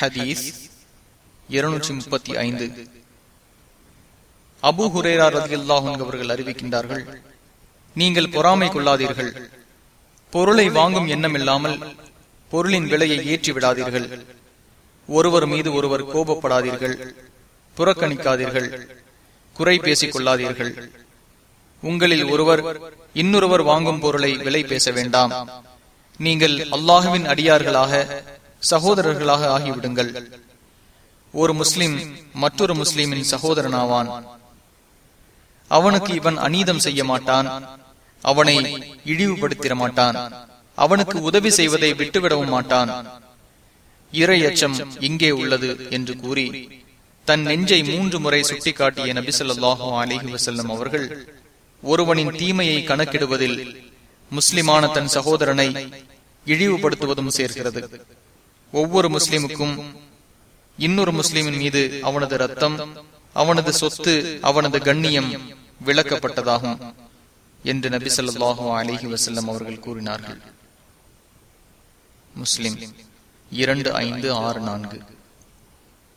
ஹதீஸ் இருநூற்றி முப்பத்தி ஐந்து. அபு ஹுரேரா ரதி அவர்கள் அறிவிக்கின்றார்கள் நீங்கள் பொறாமை கொள்ளாதீர்கள். பொருளை வாங்கும் எண்ணம் இல்லாமல் பொருளின் விலையை ஏற்றி விடாதீர்கள். ஒருவர் மீது ஒருவர் கோபப்படாதீர்கள். புறக்கணிக்காதீர்கள். குறை பேசிக் கொள்ளாதீர்கள் உங்களில் ஒருவர் இன்னொருவர் வாங்கும் பொருளை விலை பேச வேண்டாம். நீங்கள் அல்லாஹுவின் அடியார்களாக சகோதரர்களாக ஆகிவிடுங்கள். ஒரு முஸ்லிம் மற்றொரு முஸ்லிமின் சகோதரனாவான். அவனுக்கு இவன் அநீதம் செய்ய மாட்டான். அவனை இழிவுபடுத்திட மாட்டான். அவனுக்கு உதவி செய்வதை விட்டுவிடவும் மாட்டான். இறை அச்சம் இங்கே உள்ளது என்று கூறி தன் நெஞ்சை மூன்று முறை சுட்டிக்காட்டிய நபிசல்லாஹு அலிஹி வசல்லம் அவர்கள் ஒருவனின் தீமையை கணக்கிடுவதில் முஸ்லிமான தன் சகோதரனை இழிவுபடுத்துவதும் சேர்கிறது. ஒவ்வொரு முஸ்லிமுக்கும் இன்னொரு முஸ்லிமின் மீது அவனது ரத்தம் அவனது சொத்து அவனது கண்ணியம் விளக்கப்பட்டதாகும் என்று நபி சொல்லாஹு அலிஹி வசல்லம் அவர்கள் கூறினார்கள். முஸ்லிம் இரண்டு ஐந்து ஆறு நான்கு.